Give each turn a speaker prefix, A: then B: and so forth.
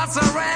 A: incarcerated.